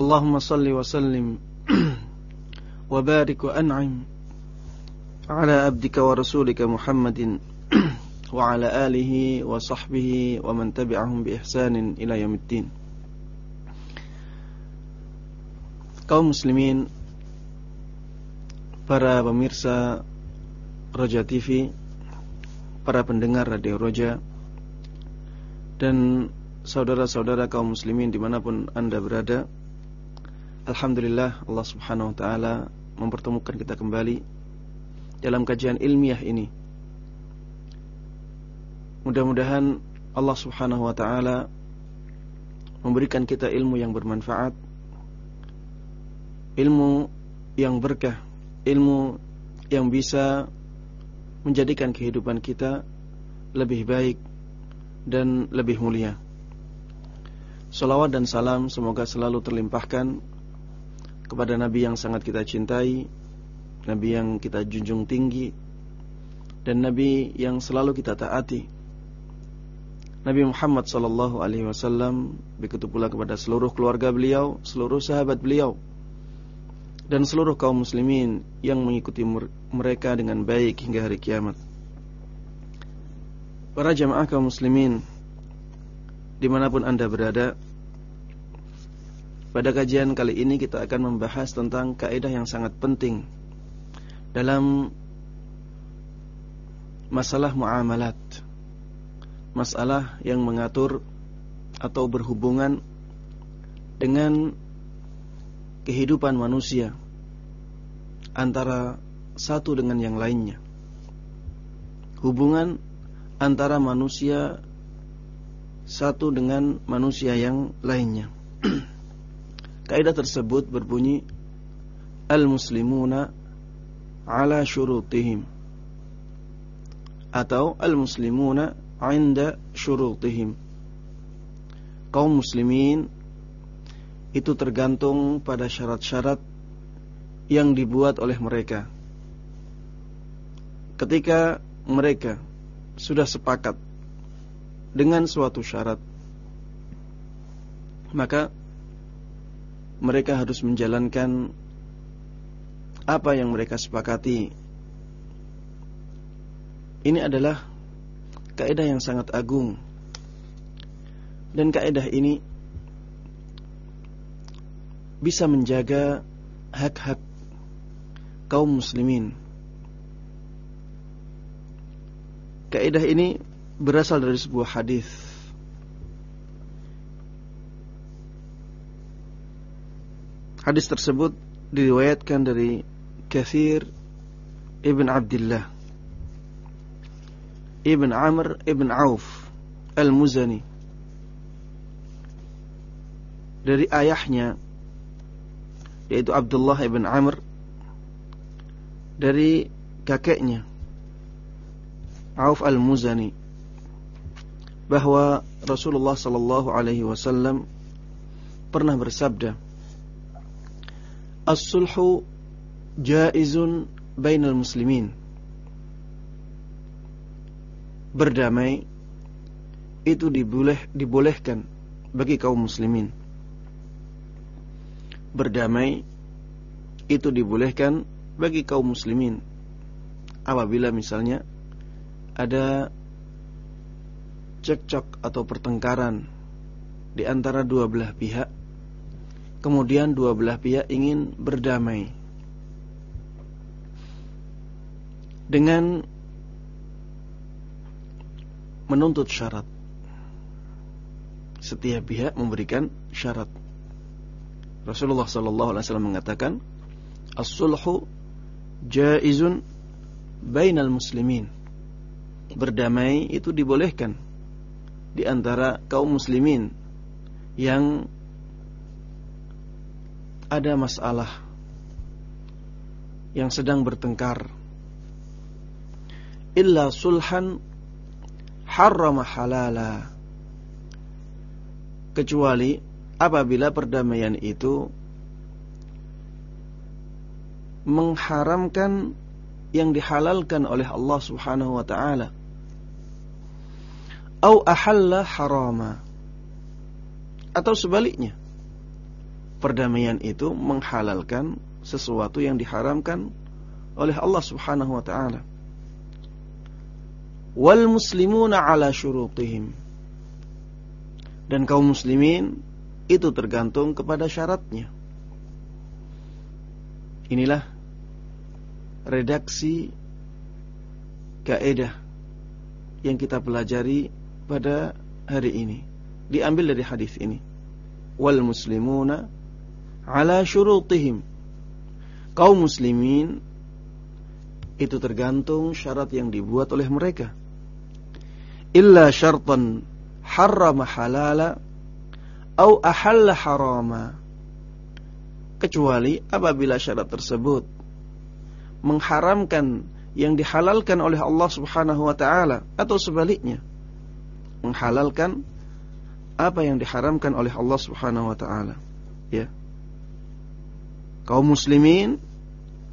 اللهم صل وسلم وبارك وأنعم على عبدك ورسولك محمد وعلى آله وصحبه ومن تبعهم بإحسان إلى يوم الدين kaum muslimin para pemirsa Roja TV para pendengar Radio Roja dan saudara-saudara kaum muslimin dimanapun anda berada Alhamdulillah Allah subhanahu wa ta'ala mempertemukan kita kembali dalam kajian ilmiah ini mudah-mudahan Allah subhanahu wa ta'ala memberikan kita ilmu yang bermanfaat ilmu yang berkah, ilmu yang bisa menjadikan kehidupan kita lebih baik dan lebih mulia. Salawat dan salam semoga selalu terlimpahkan kepada Nabi yang sangat kita cintai, Nabi yang kita junjung tinggi, dan Nabi yang selalu kita taati. Nabi Muhammad sallallahu alaihi wasallam begitu pula kepada seluruh keluarga beliau, seluruh sahabat beliau dan seluruh kaum muslimin yang mengikuti mereka dengan baik hingga hari kiamat. Para jamaah kaum muslimin di mana pun anda berada, pada kajian kali ini kita akan membahas tentang kaidah yang sangat penting dalam masalah muamalat, masalah yang mengatur atau berhubungan dengan kehidupan manusia antara satu dengan yang lainnya. Hubungan antara manusia satu dengan manusia yang lainnya. Kaidah tersebut berbunyi al-muslimuna ala syurutihim atau al-muslimuna 'inda syurutihim. Kaum muslimin itu tergantung pada syarat-syarat yang dibuat oleh mereka. Ketika mereka sudah sepakat dengan suatu syarat, maka mereka harus menjalankan apa yang mereka sepakati. Ini adalah kaidah yang sangat agung. Dan kaidah ini bisa menjaga hak-hak kaum muslimin. Kaidah ini berasal dari sebuah hadis. Hadis tersebut diriwayatkan dari Kathir Ibn Abdullah Ibn Amr Ibn Auf Al-Muzani. Dari ayahnya yaitu Abdullah ibn Amr dari kakeknya Auf al-Muzani bahwa Rasulullah sallallahu alaihi wasallam pernah bersabda As-sulhu jaizun bainal muslimin. Berdamai itu diboleh, dibolehkan bagi kaum muslimin. Berdamai itu dibolehkan bagi kaum muslimin. Apabila misalnya ada cekcok atau pertengkaran di antara dua belah pihak kemudian dua belah pihak ingin berdamai. Dengan menuntut syarat. Setiap pihak memberikan syarat. Rasulullah wasallam mengatakan as-sulhu jaizun bainal muslimin. Berdamai itu dibolehkan di antara kaum muslimin yang ada masalah yang sedang bertengkar. Illa sulhan harrama halala. Kecuali apabila perdamaian itu mengharamkan yang dihalalkan oleh Allah Subhanahu wa taala. Au ahalla harama. Atau sebaliknya perdamaian itu menghalalkan sesuatu yang diharamkan oleh Allah Subhanahu wa taala. Wal muslimuna ala syurutihim. Dan kaum muslimin itu tergantung kepada syaratnya. Inilah redaksi kaidah yang kita pelajari pada hari ini. Diambil dari hadis ini. Wal muslimuna ala syurutihim. Kaum muslimin itu tergantung syarat yang dibuat oleh mereka. Illa syartan harrama halala au ahalla harama. Kecuali apabila syarat tersebut mengharamkan yang dihalalkan oleh Allah Subhanahu wa taala atau sebaliknya. Menghalalkan apa yang diharamkan oleh Allah Subhanahu wa taala. Ya kaum muslimin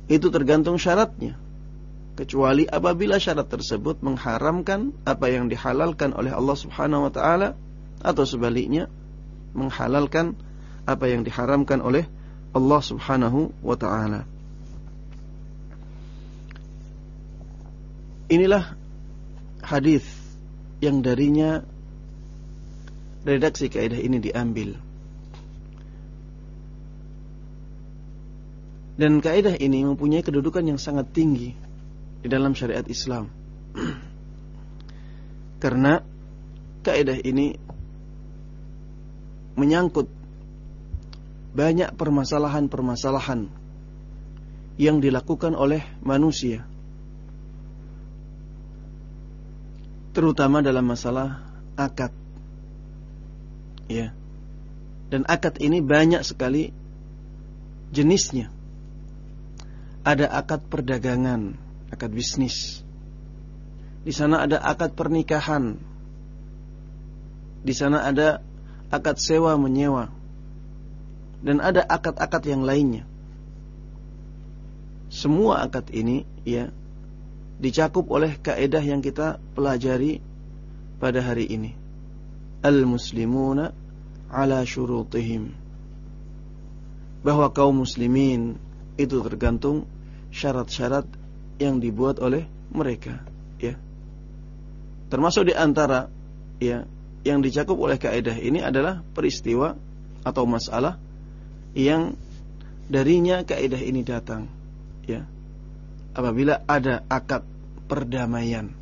itu tergantung syaratnya kecuali apabila syarat tersebut mengharamkan apa yang dihalalkan oleh Allah Subhanahu wa taala atau sebaliknya menghalalkan apa yang diharamkan oleh Allah Subhanahu wa taala Inilah hadis yang darinya redaksi kaidah ini diambil. Dan kaidah ini mempunyai kedudukan yang sangat tinggi di dalam syariat Islam. Karena kaidah ini menyangkut banyak permasalahan-permasalahan yang dilakukan oleh manusia terutama dalam masalah akad. Ya. Dan akad ini banyak sekali jenisnya. Ada akad perdagangan, akad bisnis. Di sana ada akad pernikahan. Di sana ada akad sewa menyewa. Dan ada akad-akad yang lainnya. Semua akad ini ya dicakup oleh kaedah yang kita pelajari pada hari ini. Al-muslimuna ala syurutihim. Bahwa kaum muslimin itu tergantung syarat-syarat yang dibuat oleh mereka, ya. Termasuk di antara ya yang dicakup oleh kaedah ini adalah peristiwa atau masalah yang darinya kaedah ini datang, ya apabila ada akad perdamaian.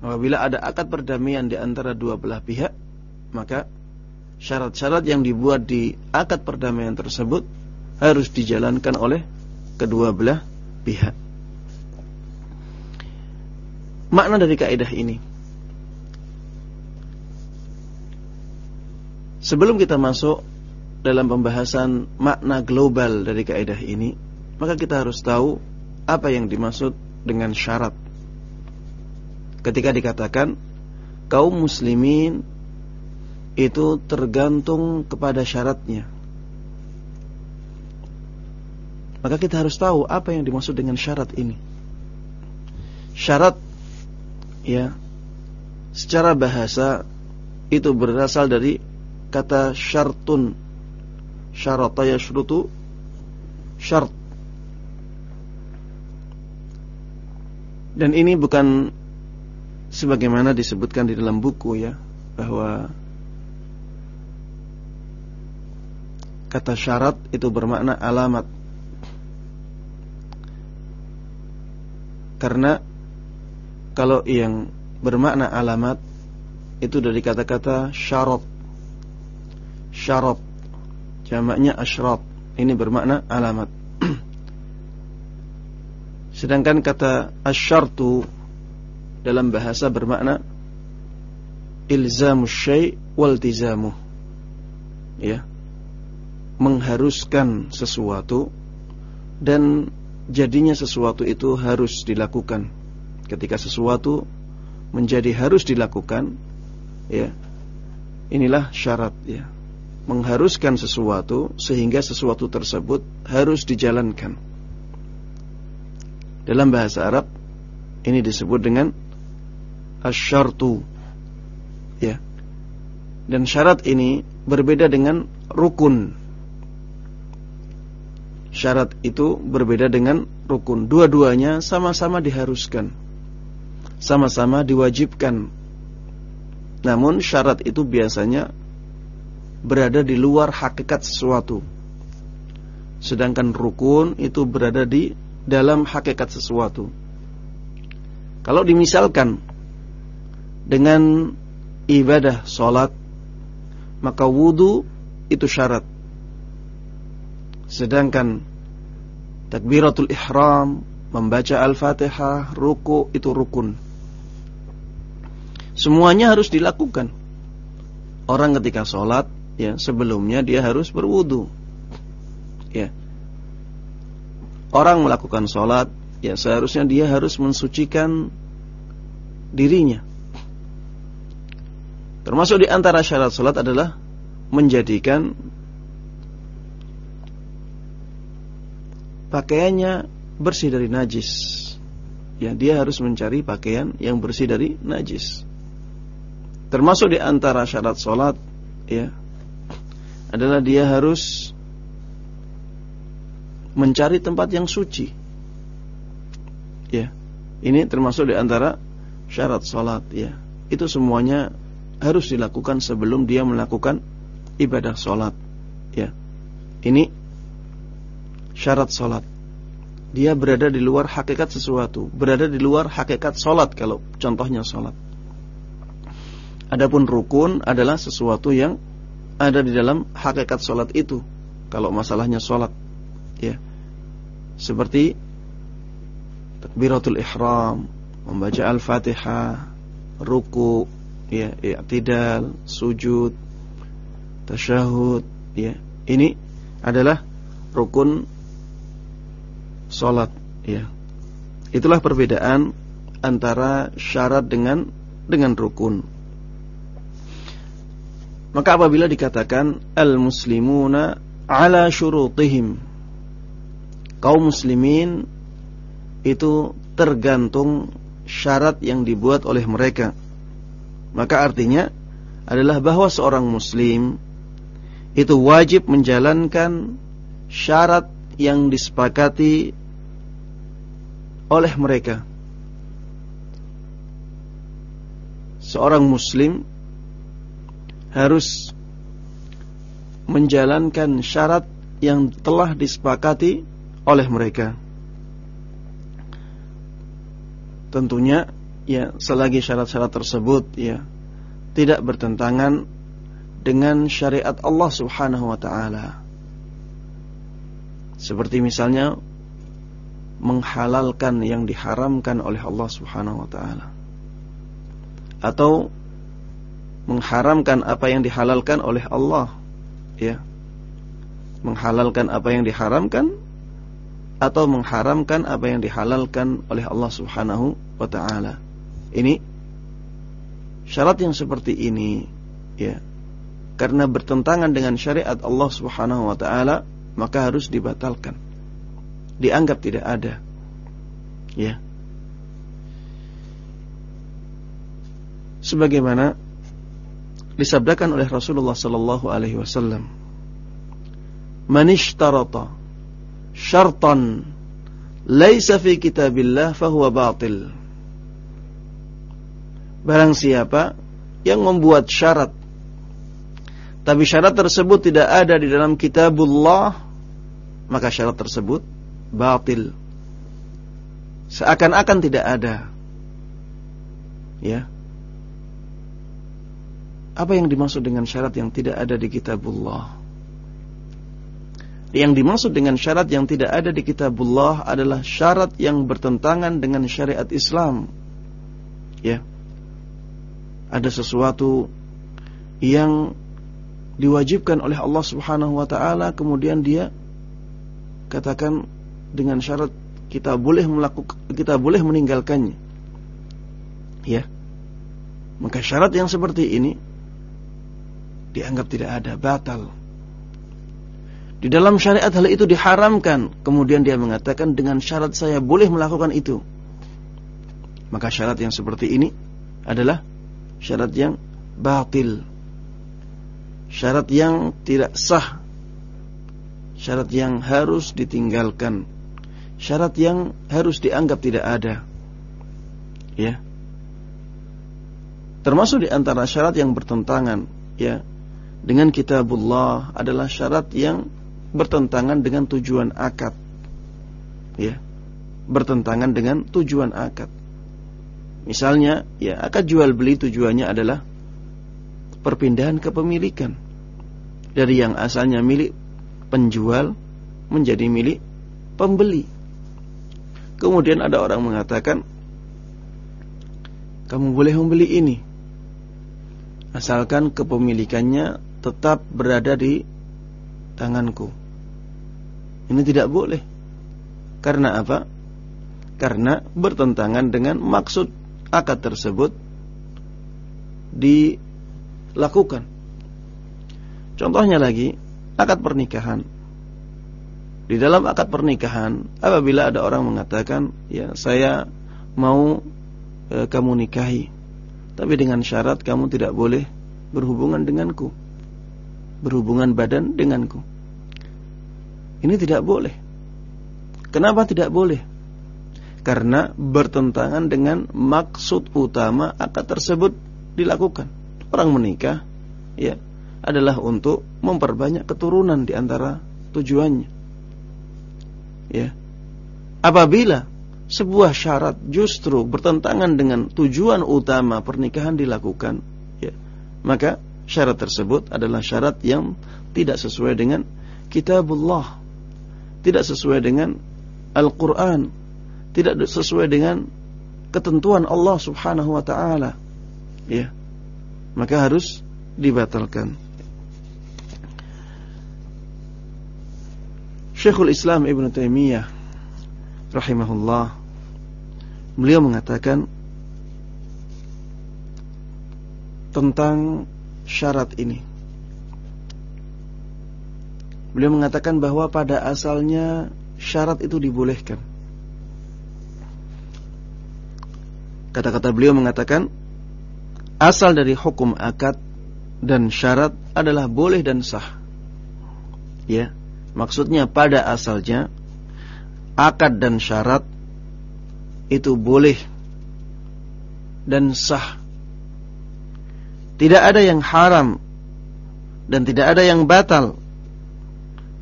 Apabila ada akad perdamaian di antara dua belah pihak, maka syarat-syarat yang dibuat di akad perdamaian tersebut harus dijalankan oleh kedua belah pihak. Makna dari kaidah ini Sebelum kita masuk dalam pembahasan makna global dari kaidah ini, maka kita harus tahu apa yang dimaksud dengan syarat. Ketika dikatakan kaum muslimin itu tergantung kepada syaratnya. Maka kita harus tahu apa yang dimaksud dengan syarat ini. Syarat ya secara bahasa itu berasal dari kata syartun syarata yashrutu syart Dan ini bukan sebagaimana disebutkan di dalam buku ya, bahwa kata syarat itu bermakna alamat. Karena kalau yang bermakna alamat itu dari kata-kata syarat. Syarat jamaknya asyrat. Ini bermakna alamat. Sedangkan kata asyartu dalam bahasa bermakna ilzamu syai' wal tizamu. Ya. mengharuskan sesuatu dan jadinya sesuatu itu harus dilakukan. Ketika sesuatu menjadi harus dilakukan, ya. Inilah syarat ya. Mengharuskan sesuatu sehingga sesuatu tersebut harus dijalankan. Dalam bahasa Arab ini disebut dengan asyartu. Ya. Dan syarat ini berbeda dengan rukun. Syarat itu berbeda dengan rukun. Dua-duanya sama-sama diharuskan. Sama-sama diwajibkan. Namun syarat itu biasanya berada di luar hakikat sesuatu. Sedangkan rukun itu berada di dalam hakikat sesuatu. Kalau dimisalkan dengan ibadah solat, maka wudhu itu syarat. Sedangkan takbiratul ihram, membaca al-fatihah, ruku itu rukun. Semuanya harus dilakukan. Orang ketika sholat, ya sebelumnya dia harus berwudu. Ya. Orang melakukan sholat, ya seharusnya dia harus mensucikan dirinya. Termasuk di antara syarat sholat adalah menjadikan pakaiannya bersih dari najis. Ya, dia harus mencari pakaian yang bersih dari najis. Termasuk di antara syarat sholat, ya, adalah dia harus mencari tempat yang suci. Ya, ini termasuk di antara syarat sholat. Ya, itu semuanya harus dilakukan sebelum dia melakukan ibadah sholat. Ya, ini syarat sholat. Dia berada di luar hakikat sesuatu, berada di luar hakikat sholat kalau contohnya sholat. Adapun rukun adalah sesuatu yang ada di dalam hakikat sholat itu. Kalau masalahnya sholat, ya, seperti takbiratul ihram, membaca al-fatihah, ruku, ya i'tidal, sujud, tasyahud, ya. Ini adalah rukun salat, ya. Itulah perbedaan antara syarat dengan dengan rukun. Maka apabila dikatakan al-muslimuna ala syurutihim kaum muslimin itu tergantung syarat yang dibuat oleh mereka maka artinya adalah bahwa seorang muslim itu wajib menjalankan syarat yang disepakati oleh mereka. Seorang muslim harus menjalankan syarat yang telah disepakati oleh mereka. Tentunya ya selagi syarat-syarat tersebut ya tidak bertentangan dengan syariat Allah Subhanahu wa taala. Seperti misalnya menghalalkan yang diharamkan oleh Allah Subhanahu wa taala. Atau mengharamkan apa yang dihalalkan oleh Allah, ya. Menghalalkan apa yang diharamkan atau mengharamkan apa yang dihalalkan oleh Allah Subhanahu wa taala. Ini syarat yang seperti ini ya karena bertentangan dengan syariat Allah Subhanahu wa taala maka harus dibatalkan. Dianggap tidak ada. Ya. Sebagaimana disabdakan oleh Rasulullah sallallahu alaihi wasallam, "Man ishtarata syartan laisa fi kitabillah fahuwa batil." Barang siapa yang membuat syarat tapi syarat tersebut tidak ada di dalam kitabullah maka syarat tersebut batil. Seakan-akan tidak ada. Ya. Apa yang dimaksud dengan syarat yang tidak ada di kitabullah? Yang dimaksud dengan syarat yang tidak ada di kitabullah adalah syarat yang bertentangan dengan syariat Islam. Ya. Ada sesuatu yang diwajibkan oleh Allah Subhanahu wa taala kemudian dia katakan dengan syarat kita boleh melakukan kita boleh meninggalkannya. Ya. Maka syarat yang seperti ini dianggap tidak ada, batal. Di dalam syariat hal itu diharamkan, kemudian dia mengatakan dengan syarat saya boleh melakukan itu. Maka syarat yang seperti ini adalah syarat yang batil. Syarat yang tidak sah. Syarat yang harus ditinggalkan. Syarat yang harus dianggap tidak ada. Ya. Termasuk di antara syarat yang bertentangan ya dengan kitabullah adalah syarat yang bertentangan dengan tujuan akad. Ya. Bertentangan dengan tujuan akad. Misalnya, ya akad jual beli tujuannya adalah perpindahan kepemilikan dari yang asalnya milik penjual menjadi milik pembeli. Kemudian ada orang mengatakan, kamu boleh membeli ini asalkan kepemilikannya tetap berada di tanganku. Ini tidak boleh. Karena apa? Karena bertentangan dengan maksud akad tersebut dilakukan. Contohnya lagi, akad pernikahan. Di dalam akad pernikahan, apabila ada orang mengatakan, ya saya mau e, kamu nikahi, tapi dengan syarat kamu tidak boleh berhubungan denganku Berhubungan badan denganku Ini tidak boleh Kenapa tidak boleh? Karena bertentangan dengan maksud utama akad tersebut dilakukan Orang menikah ya adalah untuk memperbanyak keturunan di antara tujuannya. Ya. Apabila sebuah syarat justru bertentangan dengan tujuan utama pernikahan dilakukan, ya, maka syarat tersebut adalah syarat yang tidak sesuai dengan kitabullah, tidak sesuai dengan Al-Quran, tidak sesuai dengan ketentuan Allah subhanahu wa ta'ala, ya, maka harus dibatalkan. Syekhul Islam Ibn Taimiyah rahimahullah beliau mengatakan tentang syarat ini. Beliau mengatakan bahwa pada asalnya syarat itu dibolehkan. Kata-kata beliau mengatakan asal dari hukum akad dan syarat adalah boleh dan sah. Ya, maksudnya pada asalnya akad dan syarat itu boleh dan sah. Tidak ada yang haram dan tidak ada yang batal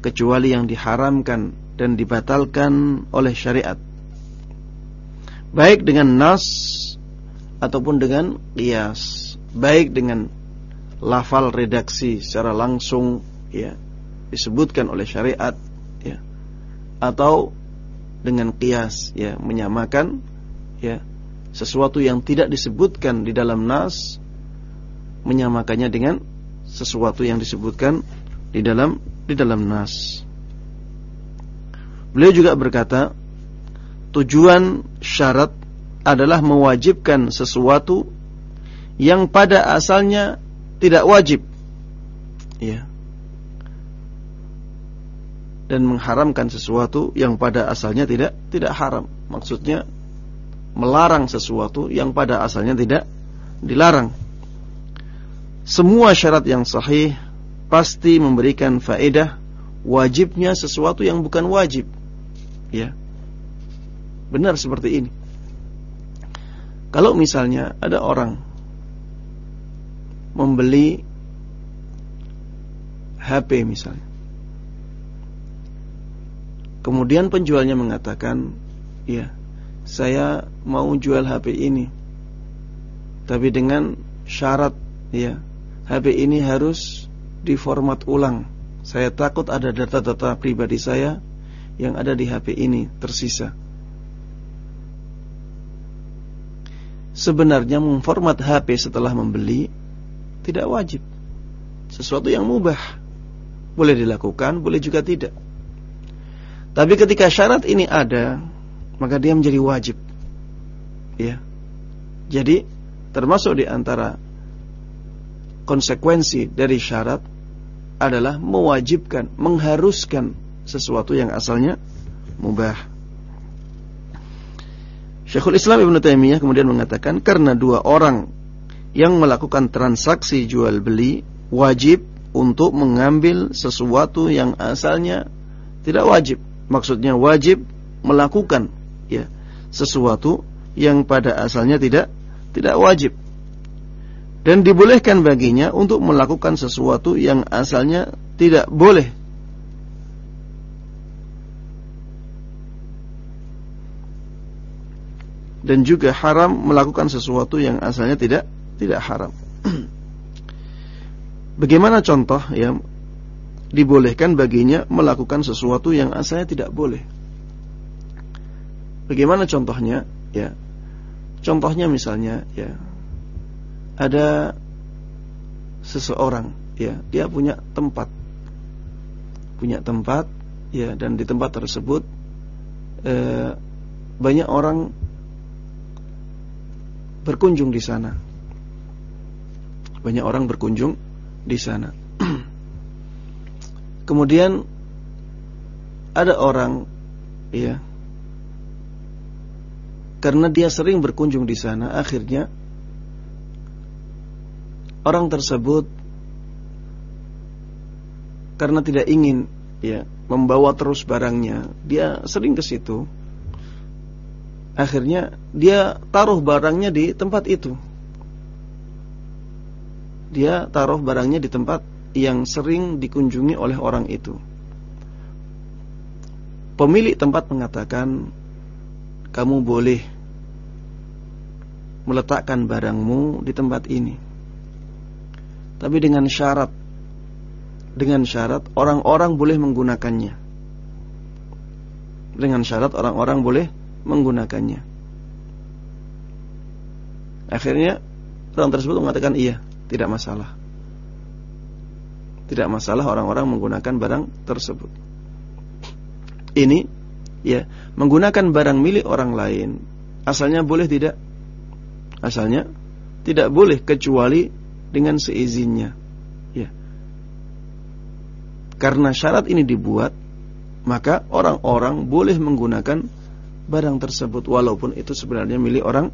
kecuali yang diharamkan dan dibatalkan oleh syariat. Baik dengan nas ataupun dengan qiyas, baik dengan lafal redaksi secara langsung ya disebutkan oleh syariat ya atau dengan kias ya menyamakan ya sesuatu yang tidak disebutkan di dalam nas menyamakannya dengan sesuatu yang disebutkan di dalam di dalam nas. Beliau juga berkata, tujuan syarat adalah mewajibkan sesuatu yang pada asalnya tidak wajib. Ya dan mengharamkan sesuatu yang pada asalnya tidak tidak haram. Maksudnya melarang sesuatu yang pada asalnya tidak dilarang. Semua syarat yang sahih pasti memberikan faedah wajibnya sesuatu yang bukan wajib. Ya. Benar seperti ini. Kalau misalnya ada orang membeli HP misalnya Kemudian penjualnya mengatakan, "Ya, saya mau jual HP ini. Tapi dengan syarat, ya, HP ini harus diformat ulang. Saya takut ada data-data pribadi saya yang ada di HP ini tersisa." Sebenarnya memformat HP setelah membeli tidak wajib. sesuatu yang mubah. Boleh dilakukan, boleh juga tidak. Tapi ketika syarat ini ada, maka dia menjadi wajib. Ya. Jadi termasuk di antara konsekuensi dari syarat adalah mewajibkan, mengharuskan sesuatu yang asalnya mubah. Syekhul Islam Ibn Taimiyah kemudian mengatakan karena dua orang yang melakukan transaksi jual beli wajib untuk mengambil sesuatu yang asalnya tidak wajib. Maksudnya wajib melakukan ya sesuatu yang pada asalnya tidak tidak wajib. Dan dibolehkan baginya untuk melakukan sesuatu yang asalnya tidak boleh. Dan juga haram melakukan sesuatu yang asalnya tidak tidak haram. Bagaimana contoh ya dibolehkan baginya melakukan sesuatu yang asalnya tidak boleh? Bagaimana contohnya? Ya. Contohnya misalnya ya ada seseorang ya, dia punya tempat. Punya tempat ya dan di tempat tersebut eh, banyak orang berkunjung di sana. Banyak orang berkunjung di sana. Kemudian ada orang ya karena dia sering berkunjung di sana, akhirnya orang tersebut karena tidak ingin ya membawa terus barangnya, dia sering ke situ. Akhirnya dia taruh barangnya di tempat itu. Dia taruh barangnya di tempat yang sering dikunjungi oleh orang itu. Pemilik tempat mengatakan, kamu boleh meletakkan barangmu di tempat ini. Tapi dengan syarat dengan syarat orang-orang boleh menggunakannya. Dengan syarat orang-orang boleh menggunakannya. Akhirnya orang tersebut mengatakan iya, tidak masalah. Tidak masalah orang-orang menggunakan barang tersebut. Ini ya menggunakan barang milik orang lain asalnya boleh tidak? Asalnya tidak boleh kecuali dengan seizinnya ya. Karena syarat ini dibuat maka orang-orang boleh menggunakan barang tersebut walaupun itu sebenarnya milik orang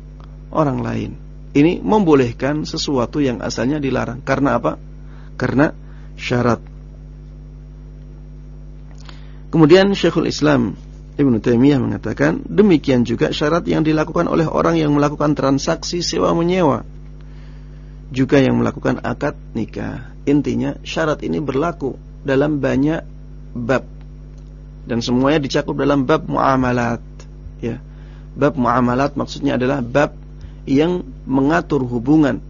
orang lain. Ini membolehkan sesuatu yang asalnya dilarang. Karena apa? Karena syarat kemudian Syekhul Islam Ibn Taimiyah mengatakan demikian juga syarat yang dilakukan oleh orang yang melakukan transaksi sewa menyewa juga yang melakukan akad nikah. Intinya syarat ini berlaku dalam banyak bab dan semuanya dicakup dalam bab muamalat. Ya. Bab muamalat maksudnya adalah bab yang mengatur hubungan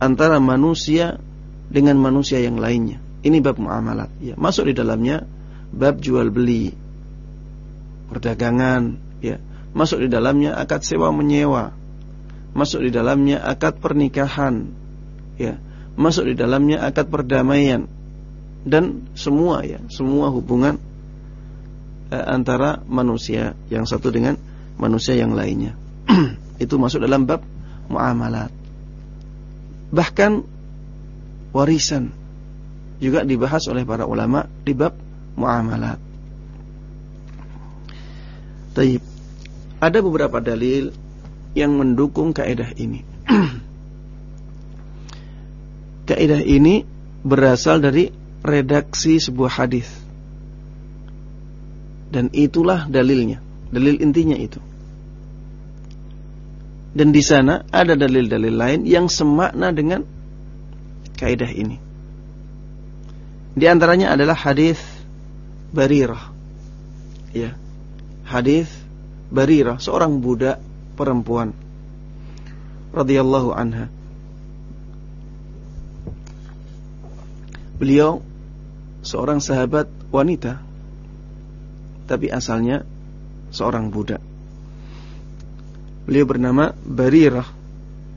antara manusia dengan manusia yang lainnya. Ini bab muamalat. Ya. Masuk di dalamnya bab jual beli, perdagangan, ya. Masuk di dalamnya akad sewa menyewa. Masuk di dalamnya akad pernikahan, ya. Masuk di dalamnya akad perdamaian dan semua ya, semua hubungan eh, antara manusia yang satu dengan manusia yang lainnya. Itu masuk dalam bab muamalat. Bahkan warisan juga dibahas oleh para ulama di bab muamalat. Taib. Ada beberapa dalil yang mendukung kaidah ini. kaidah ini berasal dari redaksi sebuah hadis. Dan itulah dalilnya, dalil intinya itu. Dan di sana ada dalil-dalil lain yang semakna dengan kaidah ini. Di antaranya adalah hadis Barirah. Ya hadis Barira, seorang budak perempuan radhiyallahu anha. Beliau seorang sahabat wanita tapi asalnya seorang budak. Beliau bernama Barirah.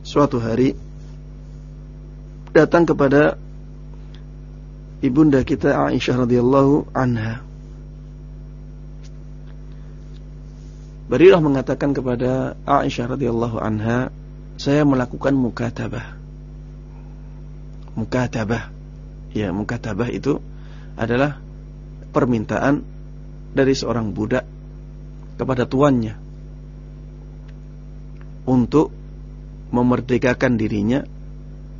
Suatu hari datang kepada ibunda kita Aisyah radhiyallahu anha. Barirah mengatakan kepada Aisyah radhiyallahu anha, saya melakukan mukatabah. Mukatabah. Ya, mukatabah itu adalah permintaan dari seorang budak kepada tuannya untuk memerdekakan dirinya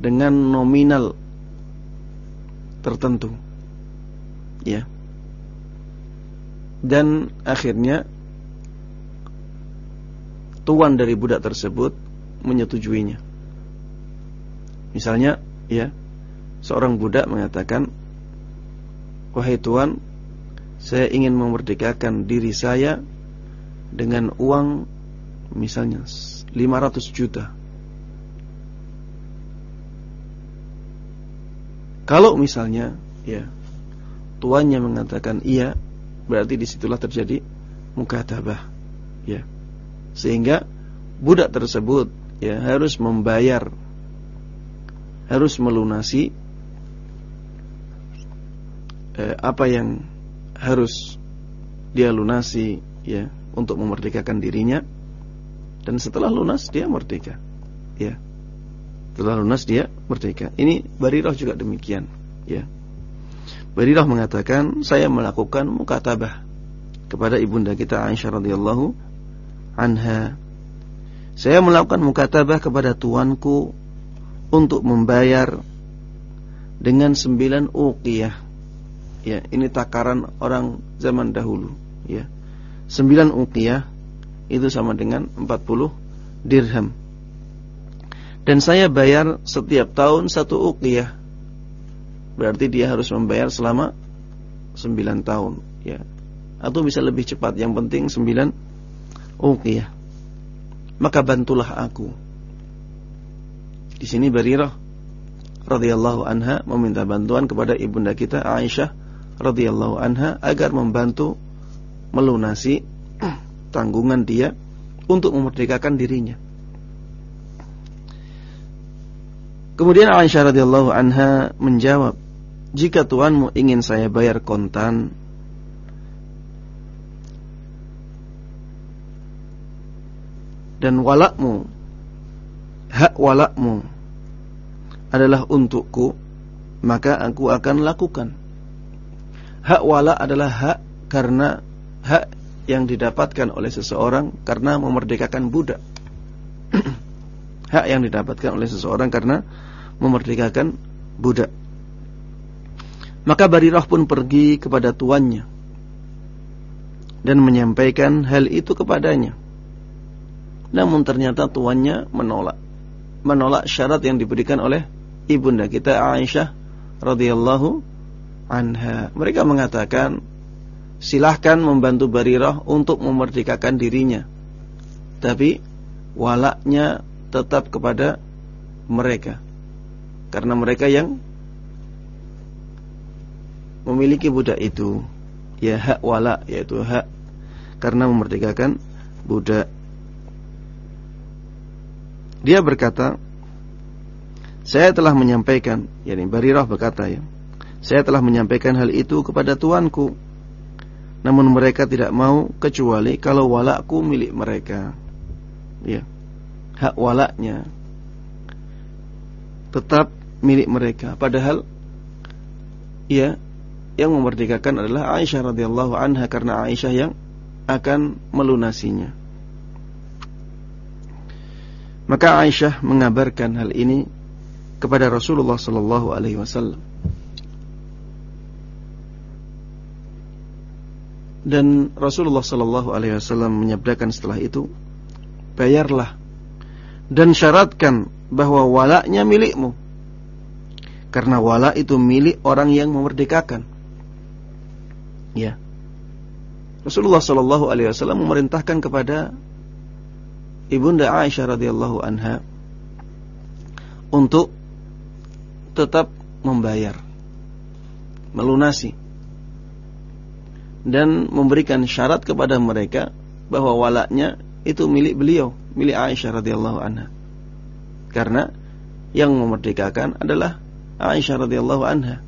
dengan nominal tertentu. Ya. Dan akhirnya tuan dari budak tersebut menyetujuinya. Misalnya, ya, seorang budak mengatakan, "Wahai tuan, saya ingin memerdekakan diri saya dengan uang misalnya 500 juta." Kalau misalnya ya tuannya mengatakan iya, berarti di situlah terjadi mukatabah. Ya. Sehingga budak tersebut ya harus membayar harus melunasi eh, apa yang harus dia lunasi ya untuk memerdekakan dirinya dan setelah lunas dia merdeka ya setelah lunas dia merdeka. Ini Barirah juga demikian, ya. Barirah mengatakan, saya melakukan mukatabah kepada ibunda kita Aisyah radhiyallahu anha. Saya melakukan mukatabah kepada tuanku untuk membayar dengan sembilan uqiyah. Ya, ini takaran orang zaman dahulu, ya. Sembilan uqiyah itu sama dengan 40 dirham dan saya bayar setiap tahun satu uqiyah. Berarti dia harus membayar selama 9 tahun, ya. Atau bisa lebih cepat, yang penting 9 uqiyah. Maka bantulah aku. Di sini Barirah radhiyallahu anha meminta bantuan kepada ibunda kita Aisyah radhiyallahu anha agar membantu melunasi tanggungan dia untuk memerdekakan dirinya. Kemudian Aisyah radhiyallahu anha menjawab, "Jika tuanmu ingin saya bayar kontan, dan walakmu, hak walakmu adalah untukku, maka aku akan lakukan. Hak walak adalah hak karena hak yang didapatkan oleh seseorang karena memerdekakan budak. hak yang didapatkan oleh seseorang karena memerdekakan budak. Maka Barirah pun pergi kepada tuannya dan menyampaikan hal itu kepadanya. Namun ternyata tuannya menolak. Menolak syarat yang diberikan oleh ibunda kita Aisyah radhiyallahu anha. Mereka mengatakan, silahkan membantu Barirah untuk memerdekakan dirinya. Tapi walaknya tetap kepada mereka. Karena mereka yang memiliki budak itu. Ya hak wala yaitu hak karena memerdekakan budak. Dia berkata saya telah menyampaikan yakni Barirah berkata ya saya telah menyampaikan hal itu kepada tuanku. Namun mereka tidak mau kecuali kalau walakku milik mereka. Ya hak walaknya. Tetap milik mereka. Padahal ya yang memerdekakan adalah Aisyah radhiyallahu anha karena Aisyah yang akan melunasinya. Maka Aisyah mengabarkan hal ini kepada Rasulullah sallallahu alaihi wasallam. Dan Rasulullah sallallahu alaihi wasallam menyabdakan setelah itu bayarlah dan syaratkan bahwa walaknya milikmu. Karena wala itu milik orang yang memerdekakan. Ya. Rasulullah Shallallahu alaihi wasallam memerintahkan kepada Ibunda Aisyah radhiyallahu anha untuk tetap membayar, melunasi dan memberikan syarat kepada mereka bahwa walaknya itu milik beliau, milik Aisyah radhiyallahu anha. Karena yang memerdekakan adalah Aisyah radhiyallahu anha.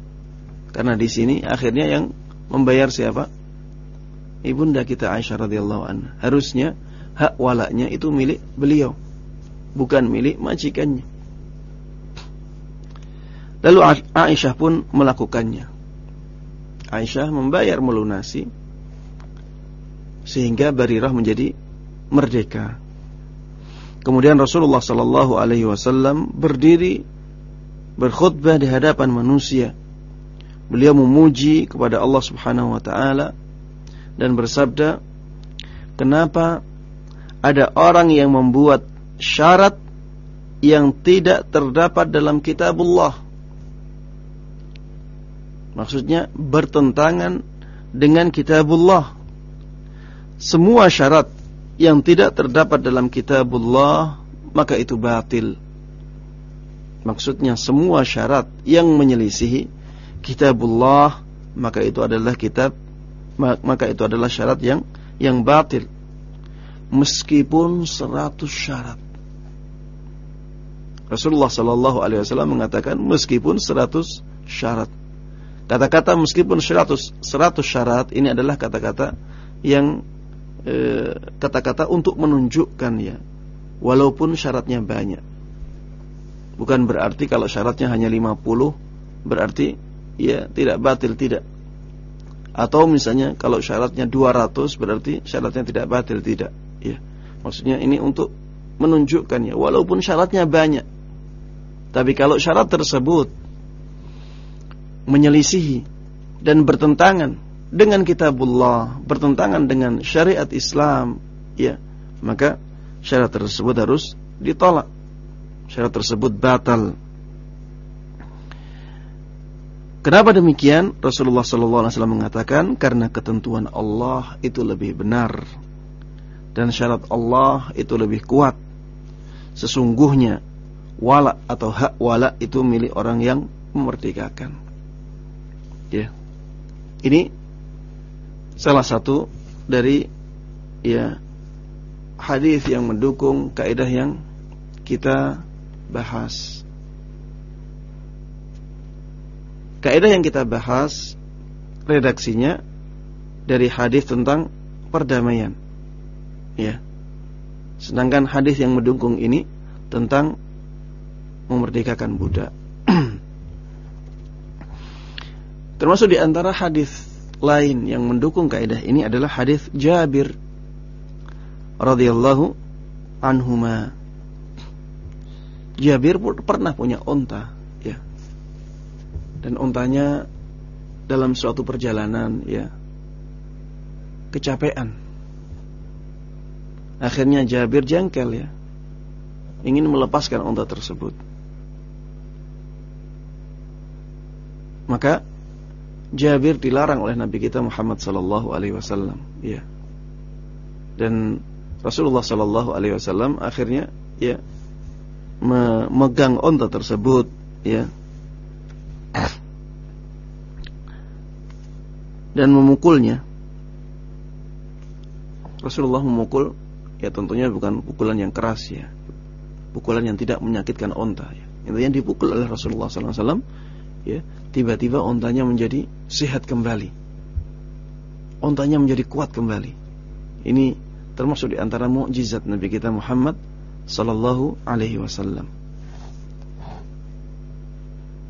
Karena di sini akhirnya yang membayar siapa? Ibunda kita Aisyah radhiyallahu anha. Harusnya hak walaknya itu milik beliau, bukan milik majikannya. Lalu Aisyah pun melakukannya. Aisyah membayar melunasi sehingga Barirah menjadi merdeka. Kemudian Rasulullah sallallahu alaihi wasallam berdiri berkhutbah di hadapan manusia. Beliau memuji kepada Allah Subhanahu wa taala dan bersabda, "Kenapa ada orang yang membuat syarat yang tidak terdapat dalam kitabullah?" Maksudnya bertentangan dengan kitabullah. Semua syarat yang tidak terdapat dalam kitabullah maka itu batil. Maksudnya semua syarat yang menyelisihi kitabullah maka itu adalah kitab maka itu adalah syarat yang yang batil. Meskipun seratus syarat. Rasulullah sallallahu alaihi wasallam mengatakan meskipun seratus syarat. Kata-kata meskipun seratus seratus syarat ini adalah kata-kata yang kata-kata untuk menunjukkan ya walaupun syaratnya banyak. Bukan berarti kalau syaratnya hanya 50 berarti ya tidak batil tidak. Atau misalnya kalau syaratnya 200 berarti syaratnya tidak batil tidak ya. Maksudnya ini untuk menunjukkan ya walaupun syaratnya banyak tapi kalau syarat tersebut menyelisihi dan bertentangan dengan kitabullah, bertentangan dengan syariat Islam, ya, maka syarat tersebut harus ditolak. Syarat tersebut batal. Kenapa demikian? Rasulullah sallallahu alaihi wasallam mengatakan karena ketentuan Allah itu lebih benar dan syarat Allah itu lebih kuat. Sesungguhnya wala atau hak wala itu milik orang yang memerdekakan. Ya. Ini salah satu dari ya hadis yang mendukung kaidah yang kita bahas. Kaidah yang kita bahas redaksinya dari hadis tentang perdamaian. Ya. Sedangkan hadis yang mendukung ini tentang memerdekakan budak. Termasuk di antara hadis lain yang mendukung kaidah ini adalah hadis Jabir radhiyallahu anhuma. Jabir pernah punya onta, ya. Dan ontanya dalam suatu perjalanan, ya, kecapean. Akhirnya Jabir jengkel, ya, ingin melepaskan onta tersebut. Maka Jabir dilarang oleh Nabi kita Muhammad sallallahu alaihi wasallam, ya. Dan Rasulullah sallallahu alaihi wasallam akhirnya ya memegang onta tersebut, ya. Dan memukulnya. Rasulullah memukul ya tentunya bukan pukulan yang keras ya. Pukulan yang tidak menyakitkan onta ya. Intinya dipukul oleh Rasulullah sallallahu alaihi wasallam ya tiba-tiba ontanya menjadi sehat kembali. Ontanya menjadi kuat kembali. Ini termasuk di antara mukjizat Nabi kita Muhammad sallallahu alaihi wasallam.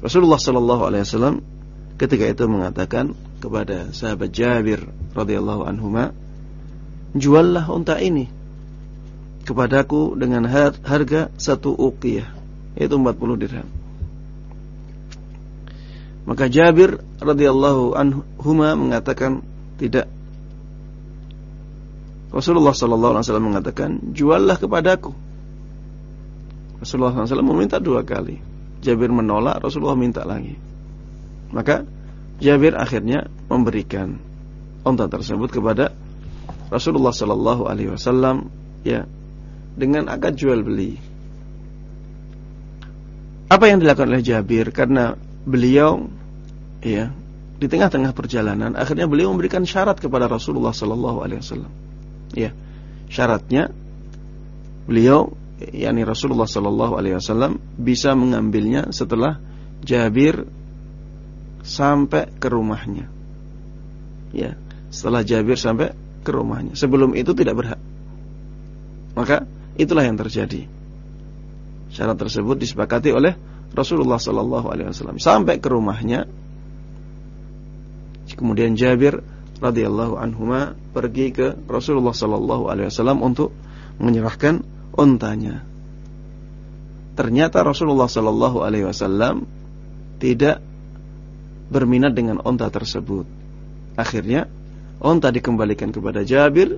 Rasulullah sallallahu alaihi wasallam ketika itu mengatakan kepada sahabat Jabir radhiyallahu anhuma juallah unta ini kepadaku dengan harga satu uqiyah yaitu 40 dirham maka Jabir radhiyallahu anhu mengatakan tidak. Rasulullah sallallahu alaihi wasallam mengatakan, "Juallah kepadaku." Rasulullah SAW meminta dua kali. Jabir menolak, Rasulullah minta lagi. Maka Jabir akhirnya memberikan onta tersebut kepada Rasulullah sallallahu alaihi wasallam ya dengan akad jual beli. Apa yang dilakukan oleh Jabir karena beliau ya di tengah-tengah perjalanan akhirnya beliau memberikan syarat kepada Rasulullah sallallahu alaihi wasallam. Ya. Syaratnya beliau yakni Rasulullah sallallahu alaihi wasallam bisa mengambilnya setelah Jabir sampai ke rumahnya. Ya, setelah Jabir sampai ke rumahnya. Sebelum itu tidak berhak. Maka itulah yang terjadi. Syarat tersebut disepakati oleh Rasulullah sallallahu alaihi wasallam sampai ke rumahnya. Kemudian Jabir radhiyallahu anhuma pergi ke Rasulullah sallallahu alaihi wasallam untuk menyerahkan ontanya. Ternyata Rasulullah sallallahu alaihi wasallam tidak berminat dengan onta tersebut. Akhirnya onta dikembalikan kepada Jabir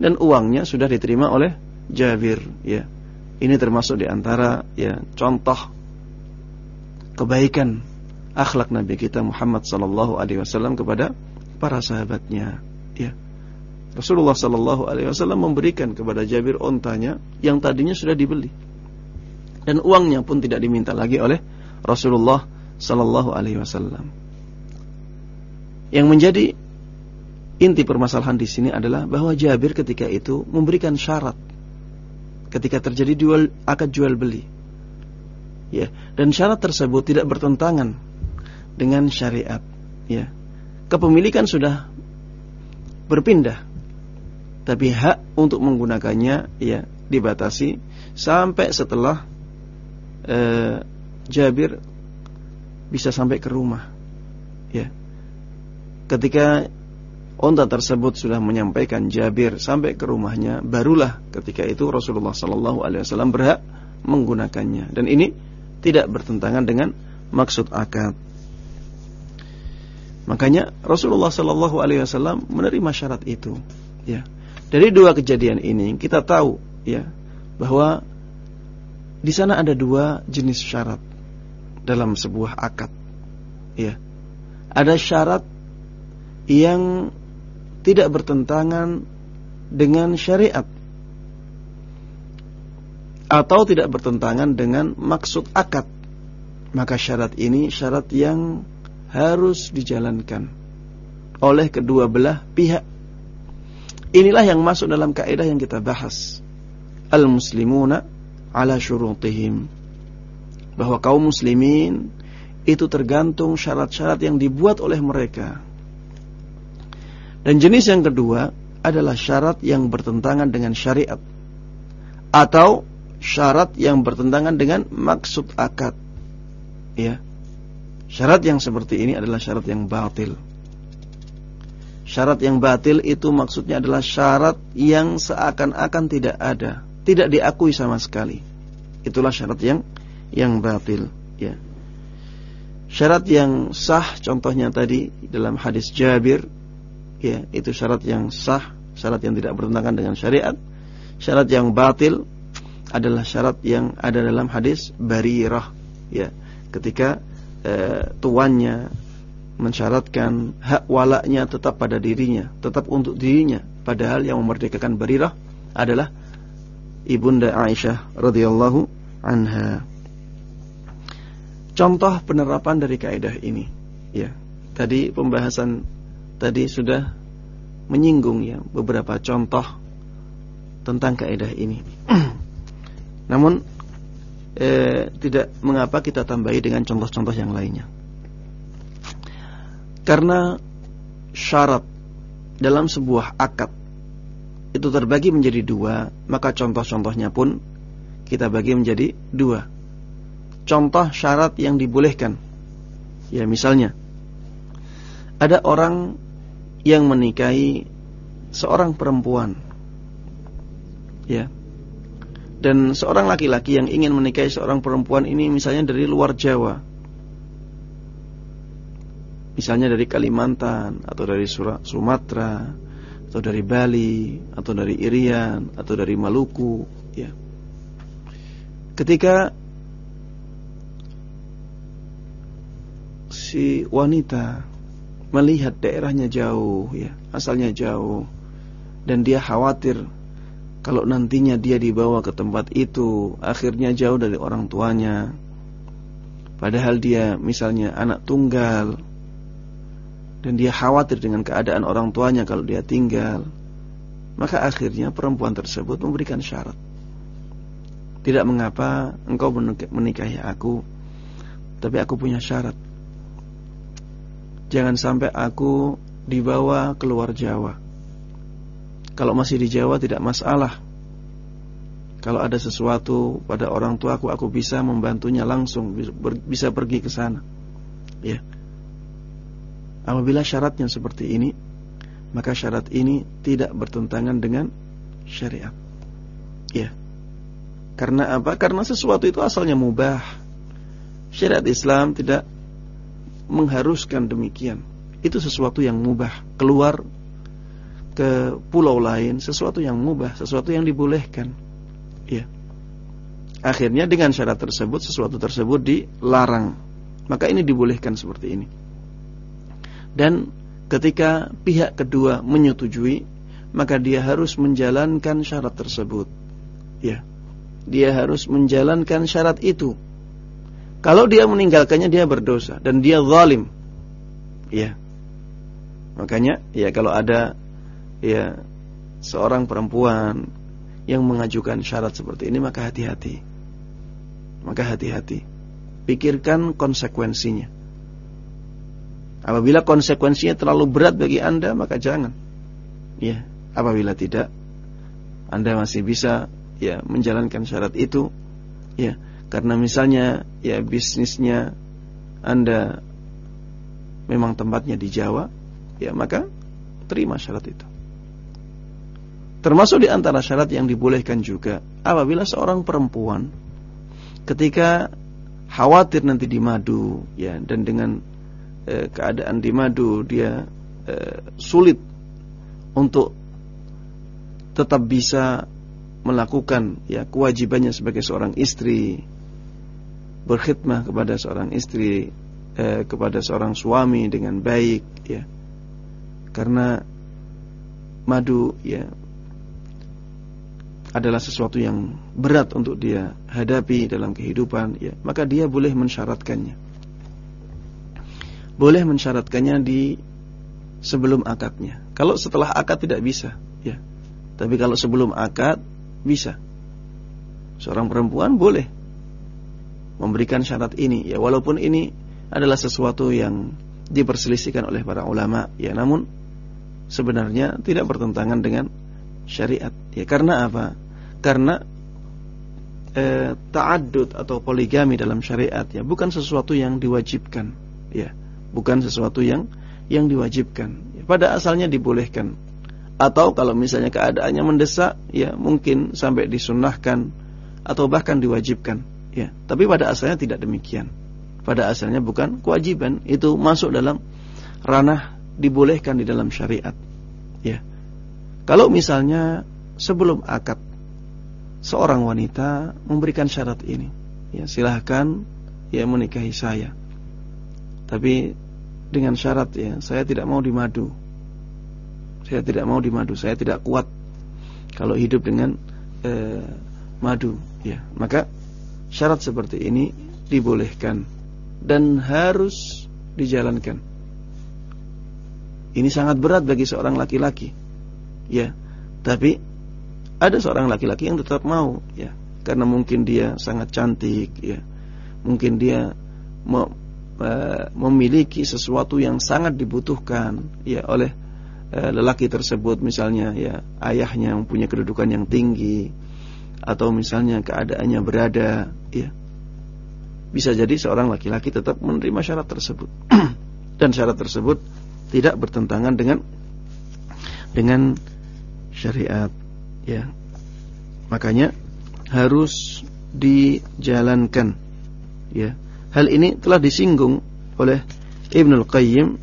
dan uangnya sudah diterima oleh Jabir ya. Ini termasuk di antara ya contoh kebaikan akhlak Nabi kita Muhammad sallallahu alaihi wasallam kepada para sahabatnya ya. Rasulullah sallallahu alaihi wasallam memberikan kepada Jabir ontanya yang tadinya sudah dibeli. Dan uangnya pun tidak diminta lagi oleh Rasulullah sallallahu alaihi wasallam. Yang menjadi inti permasalahan di sini adalah bahwa Jabir ketika itu memberikan syarat ketika terjadi akad jual beli. Ya, dan syarat tersebut tidak bertentangan dengan syariat, ya. Kepemilikan sudah berpindah. Tapi hak untuk menggunakannya ya dibatasi sampai setelah eh, Jabir bisa sampai ke rumah. Ya ketika onta tersebut sudah menyampaikan Jabir sampai ke rumahnya, barulah ketika itu Rasulullah Sallallahu Alaihi Wasallam berhak menggunakannya. Dan ini tidak bertentangan dengan maksud akad. Makanya Rasulullah Sallallahu Alaihi Wasallam menerima syarat itu. Ya, dari dua kejadian ini kita tahu ya bahwa di sana ada dua jenis syarat dalam sebuah akad. Ya, ada syarat yang tidak bertentangan dengan syariat atau tidak bertentangan dengan maksud akad. Maka syarat ini syarat yang harus dijalankan oleh kedua belah pihak. Inilah yang masuk dalam kaidah yang kita bahas. Al muslimuna ala syurutihim. Bahwa kaum muslimin itu tergantung syarat-syarat yang dibuat oleh mereka. Dan jenis yang kedua adalah syarat yang bertentangan dengan syariat. Atau syarat yang bertentangan dengan maksud akad. Ya. Syarat yang seperti ini adalah syarat yang batil. Syarat yang batil itu maksudnya adalah syarat yang seakan-akan tidak ada, tidak diakui sama sekali. Itulah syarat yang yang batil, ya. Syarat yang sah contohnya tadi dalam hadis Jabir ya itu syarat yang sah, syarat yang tidak bertentangan dengan syariat. Syarat yang batil adalah syarat yang ada dalam hadis barirah ya. Ketika eh, tuannya mensyaratkan hak walaknya tetap pada dirinya, tetap untuk dirinya, padahal yang memerdekakan barirah adalah ibunda Aisyah radhiyallahu anha. Contoh penerapan dari kaidah ini, ya. Tadi pembahasan tadi sudah menyinggung ya beberapa contoh tentang kaidah ini. Namun eh, tidak mengapa kita tambahi dengan contoh-contoh yang lainnya. Karena syarat dalam sebuah akad itu terbagi menjadi dua, maka contoh-contohnya pun kita bagi menjadi dua. Contoh syarat yang dibolehkan. Ya misalnya ada orang yang menikahi seorang perempuan. Ya. Dan seorang laki-laki yang ingin menikahi seorang perempuan ini misalnya dari luar Jawa. Misalnya dari Kalimantan atau dari Sumatera atau dari Bali atau dari Irian atau dari Maluku, ya. Ketika si wanita melihat daerahnya jauh ya, asalnya jauh dan dia khawatir kalau nantinya dia dibawa ke tempat itu akhirnya jauh dari orang tuanya. Padahal dia misalnya anak tunggal dan dia khawatir dengan keadaan orang tuanya kalau dia tinggal. Maka akhirnya perempuan tersebut memberikan syarat. Tidak mengapa engkau menikahi aku, tapi aku punya syarat jangan sampai aku dibawa keluar Jawa. Kalau masih di Jawa tidak masalah. Kalau ada sesuatu pada orang tua aku, aku bisa membantunya langsung, bisa pergi ke sana. Ya. Apabila syaratnya seperti ini, maka syarat ini tidak bertentangan dengan syariat. Ya. Karena apa? Karena sesuatu itu asalnya mubah. Syariat Islam tidak mengharuskan demikian. Itu sesuatu yang mubah. Keluar ke pulau lain, sesuatu yang mubah, sesuatu yang dibolehkan. Ya. Akhirnya dengan syarat tersebut sesuatu tersebut dilarang. Maka ini dibolehkan seperti ini. Dan ketika pihak kedua menyetujui, maka dia harus menjalankan syarat tersebut. Ya. Dia harus menjalankan syarat itu. Kalau dia meninggalkannya dia berdosa dan dia zalim. Ya. Makanya ya kalau ada ya seorang perempuan yang mengajukan syarat seperti ini maka hati-hati. Maka hati-hati. Pikirkan konsekuensinya. Apabila konsekuensinya terlalu berat bagi Anda maka jangan. Ya, apabila tidak Anda masih bisa ya menjalankan syarat itu ya karena misalnya ya bisnisnya Anda memang tempatnya di Jawa ya maka terima syarat itu Termasuk di antara syarat yang dibolehkan juga apabila seorang perempuan ketika khawatir nanti di madu ya dan dengan e, keadaan di madu dia e, sulit untuk tetap bisa melakukan ya kewajibannya sebagai seorang istri berkhidmah kepada seorang istri e, kepada seorang suami dengan baik ya. Karena madu ya adalah sesuatu yang berat untuk dia hadapi dalam kehidupan, ya, maka dia boleh mensyaratkannya. Boleh mensyaratkannya di sebelum akadnya. Kalau setelah akad tidak bisa, ya. Tapi kalau sebelum akad bisa. Seorang perempuan boleh memberikan syarat ini, ya walaupun ini adalah sesuatu yang diperselisihkan oleh para ulama, ya namun sebenarnya tidak bertentangan dengan syariat. Ya karena apa? Karena eh, ta'addud atau poligami dalam syariat ya bukan sesuatu yang diwajibkan, ya. Bukan sesuatu yang yang diwajibkan. Ya, pada asalnya dibolehkan. Atau kalau misalnya keadaannya mendesak, ya mungkin sampai disunahkan atau bahkan diwajibkan, ya. Tapi pada asalnya tidak demikian. Pada asalnya bukan kewajiban, itu masuk dalam ranah dibolehkan di dalam syariat. Ya. Kalau misalnya sebelum akad seorang wanita memberikan syarat ini, ya silahkan ya menikahi saya. Tapi dengan syarat ya, saya tidak mau dimadu. Saya tidak mau dimadu, saya tidak kuat kalau hidup dengan eh, madu, ya. Maka syarat seperti ini dibolehkan dan harus dijalankan. Ini sangat berat bagi seorang laki-laki. Ya. Tapi ada seorang laki-laki yang tetap mau ya. Karena mungkin dia sangat cantik ya. Mungkin dia me, e, memiliki sesuatu yang sangat dibutuhkan ya oleh e, lelaki tersebut. Misalnya ya ayahnya yang punya kedudukan yang tinggi atau misalnya keadaannya berada ya. Bisa jadi seorang laki-laki tetap menerima syarat tersebut. Dan syarat tersebut tidak bertentangan dengan dengan syariat ya. Makanya harus dijalankan. Ya. Hal ini telah disinggung oleh Ibnul Qayyim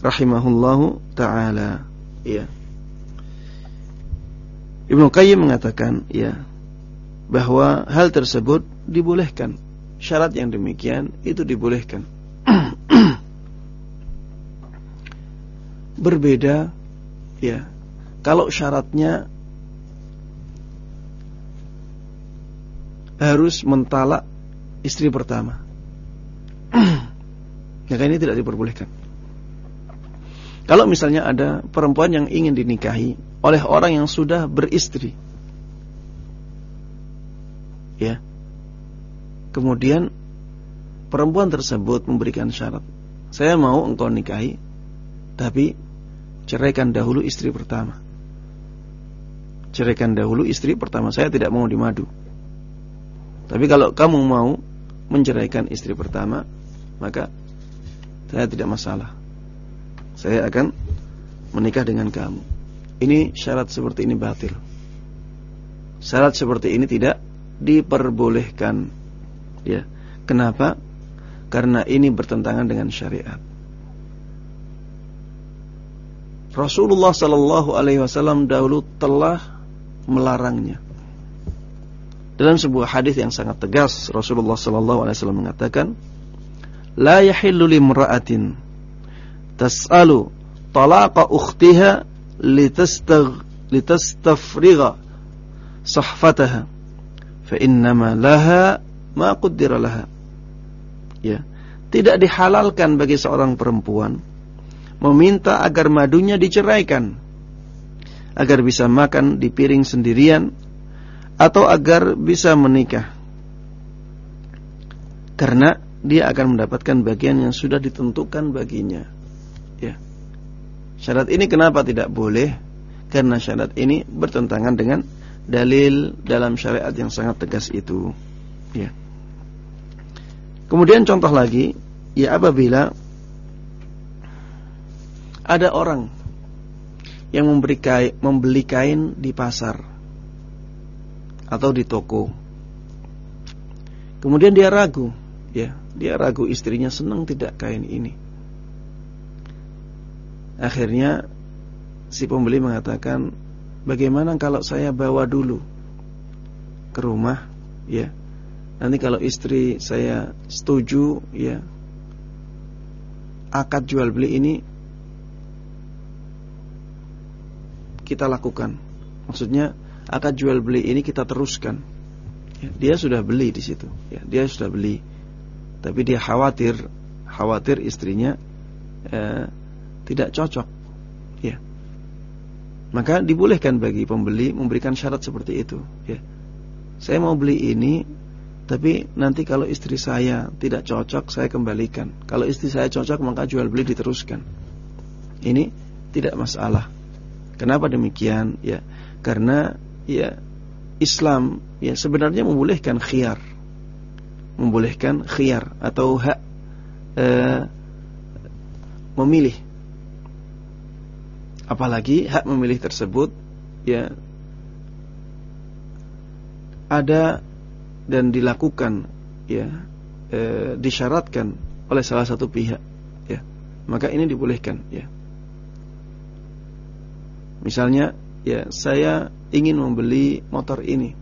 rahimahullahu taala. Ya. Ibnu Qayyim mengatakan ya bahwa hal tersebut dibolehkan. Syarat yang demikian itu dibolehkan. Berbeda ya kalau syaratnya harus mentalak istri pertama. Maka ini tidak diperbolehkan. Kalau misalnya ada perempuan yang ingin dinikahi oleh orang yang sudah beristri. Ya. Kemudian perempuan tersebut memberikan syarat. saya mau engkau nikahi, tapi ceraikan dahulu istri pertama. Ceraikan dahulu istri pertama. Saya tidak mau dimadu. Tapi kalau kamu mau menceraikan istri pertama, maka saya tidak masalah. Saya akan menikah dengan kamu. Ini syarat seperti ini batil. Syarat seperti ini tidak diperbolehkan. Ya. Kenapa? Karena ini bertentangan dengan syariat. Rasulullah Sallallahu Alaihi Wasallam dahulu telah melarangnya. Dalam sebuah hadis yang sangat tegas, Rasulullah Sallallahu Alaihi Wasallam mengatakan, "La yahillu limra'atin tas'alu talaqa ukhtiha litastagh litastafriga sahfataha fa innama laha ma laha." Ya, tidak dihalalkan bagi seorang perempuan meminta agar madunya diceraikan agar bisa makan di piring sendirian atau agar bisa menikah. Karena dia akan mendapatkan bagian yang sudah ditentukan baginya. Ya. Syarat ini kenapa tidak boleh? Karena syarat ini bertentangan dengan dalil dalam syariat yang sangat tegas itu. Ya. Kemudian contoh lagi ya apabila ada orang yang memberi kain, membeli kain di pasar atau di toko. Kemudian dia ragu, ya, dia ragu istrinya senang tidak kain ini. Akhirnya si pembeli mengatakan, "Bagaimana kalau saya bawa dulu ke rumah, ya. Nanti kalau istri saya setuju, ya, akad jual beli ini kita lakukan. Maksudnya akad jual beli ini kita teruskan. Ya, dia sudah beli di situ. Ya, dia sudah beli. Tapi dia khawatir, khawatir istrinya eh, tidak cocok. Ya. Maka dibolehkan bagi pembeli memberikan syarat seperti itu. Ya. Saya mau beli ini, tapi nanti kalau istri saya tidak cocok, saya kembalikan. Kalau istri saya cocok, maka jual beli diteruskan. Ini tidak masalah. Kenapa demikian? Ya, karena ya Islam ya sebenarnya membolehkan khiyar. Membolehkan khiyar atau hak eh, memilih. Apalagi hak memilih tersebut ya ada dan dilakukan ya e, disyaratkan oleh salah satu pihak ya maka ini dibolehkan ya Misalnya, ya saya ingin membeli motor ini.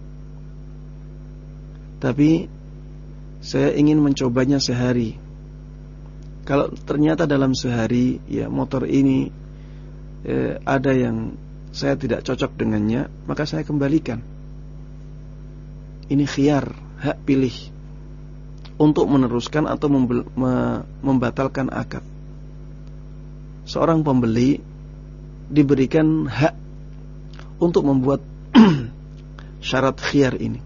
Tapi saya ingin mencobanya sehari. Kalau ternyata dalam sehari ya motor ini eh, ada yang saya tidak cocok dengannya, maka saya kembalikan. Ini khiar, hak pilih untuk meneruskan atau membatalkan akad. Seorang pembeli diberikan hak untuk membuat syarat khiar ini.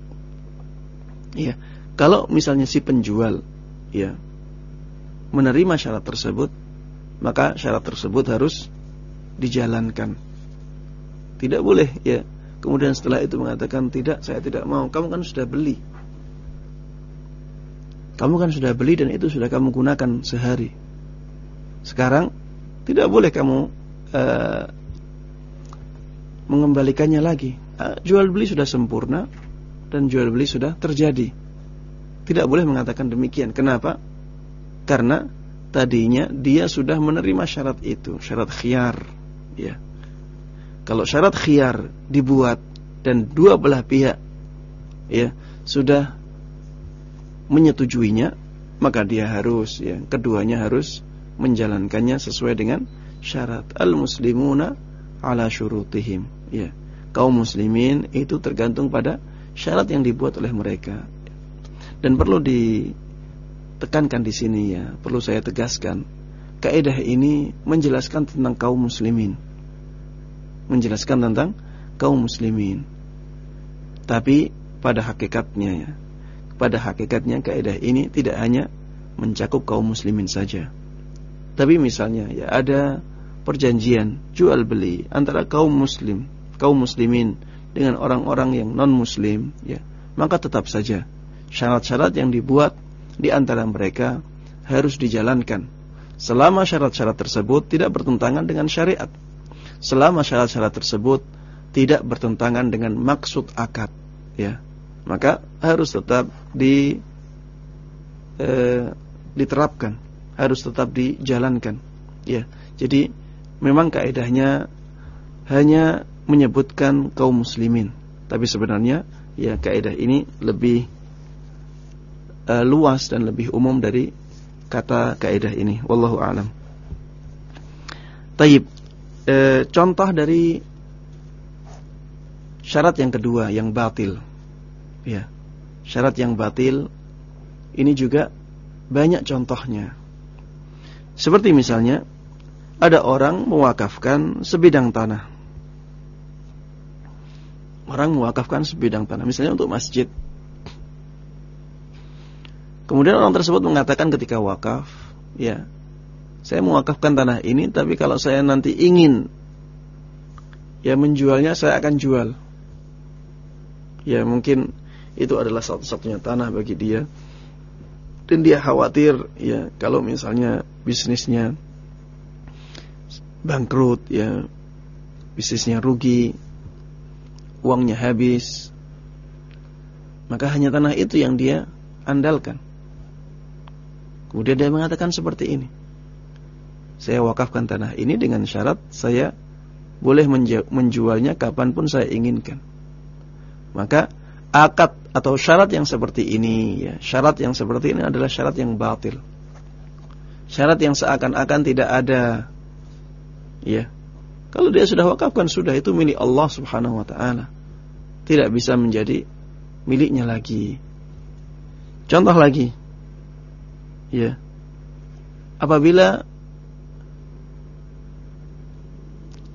Ya, kalau misalnya si penjual ya menerima syarat tersebut, maka syarat tersebut harus dijalankan. Tidak boleh ya. Kemudian setelah itu mengatakan tidak, saya tidak mau. Kamu kan sudah beli. Kamu kan sudah beli dan itu sudah kamu gunakan sehari. Sekarang tidak boleh kamu uh, mengembalikannya lagi. Uh, jual beli sudah sempurna dan jual beli sudah terjadi. Tidak boleh mengatakan demikian. Kenapa? Karena tadinya dia sudah menerima syarat itu, syarat khiar, ya. Kalau syarat khiar dibuat dan dua belah pihak ya sudah menyetujuinya, maka dia harus ya, keduanya harus menjalankannya sesuai dengan syarat al-muslimuna ala syurutihim. Ya. Kaum muslimin itu tergantung pada syarat yang dibuat oleh mereka. Dan perlu ditekankan di sini ya. Perlu saya tegaskan kaidah ini menjelaskan tentang kaum muslimin. Menjelaskan tentang kaum muslimin. Tapi pada hakikatnya ya. Pada hakikatnya kaidah ini tidak hanya mencakup kaum muslimin saja. Tapi misalnya ya ada perjanjian jual beli antara kaum muslim, kaum muslimin dengan orang-orang yang non muslim ya, maka tetap saja syarat-syarat yang dibuat di antara mereka harus dijalankan selama syarat-syarat tersebut tidak bertentangan dengan syariat. Selama syarat-syarat tersebut tidak bertentangan dengan maksud akad, ya. Maka harus tetap di eh, diterapkan, harus tetap dijalankan, ya. Jadi memang kaidahnya hanya menyebutkan kaum muslimin, tapi sebenarnya ya kaidah ini lebih uh, luas dan lebih umum dari kata kaidah ini. Wallahu a'lam. Taib. E, contoh dari syarat yang kedua yang batil. Ya. Syarat yang batil ini juga banyak contohnya. Seperti misalnya ada orang mewakafkan sebidang tanah. Orang mewakafkan sebidang tanah misalnya untuk masjid Kemudian orang tersebut mengatakan ketika wakaf, ya, saya mewakafkan tanah ini, tapi kalau saya nanti ingin ya menjualnya, saya akan jual. Ya, mungkin itu adalah satu-satunya tanah bagi dia. Dan dia khawatir, ya, kalau misalnya bisnisnya bangkrut, ya, bisnisnya rugi, uangnya habis, maka hanya tanah itu yang dia andalkan. Kemudian dia mengatakan seperti ini. Saya wakafkan tanah ini dengan syarat saya boleh menjualnya kapan pun saya inginkan. Maka akad atau syarat yang seperti ini, ya, syarat yang seperti ini adalah syarat yang batil. Syarat yang seakan-akan tidak ada. Ya. Kalau dia sudah wakafkan sudah itu milik Allah Subhanahu wa taala. Tidak bisa menjadi miliknya lagi. Contoh lagi ya apabila